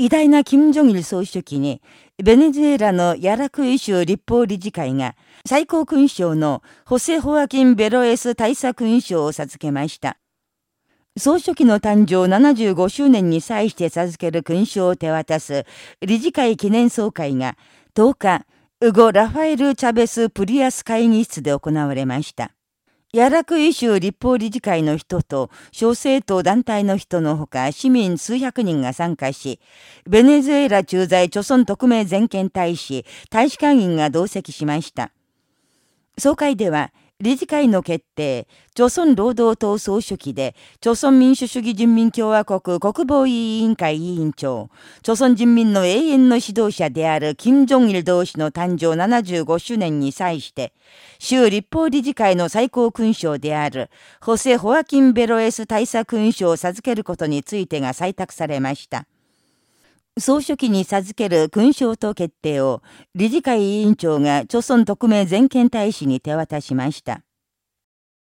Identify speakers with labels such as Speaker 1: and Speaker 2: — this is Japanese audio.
Speaker 1: 偉大な金正日総書記に、ベネズエラのヤラクイ州立法理事会が最高勲章のホセ・ホアキン・ベロエス大佐勲章を授けました。総書記の誕生75周年に際して授ける勲章を手渡す理事会記念総会が10日、ウゴ・ラファエル・チャベス・プリアス会議室で行われました。ヤラクイ州立法理事会の人と諸政党団体の人のほか市民数百人が参加し、ベネズエラ駐在著村特命全権大使、大使館員が同席しました。総会では、理事会の決定、朝鮮労働党総書記で、朝鮮民主主義人民共和国国防委員会委員長、朝鮮人民の永遠の指導者である金正日同士の誕生75周年に際して、州立法理事会の最高勲章である、ホセ・ホアキン・ベロエス大佐勲章を授けることについてが採択されました。総書記に授ける勲章と決定を、理事会委員長が朝鮮特命全権大使に手渡しました。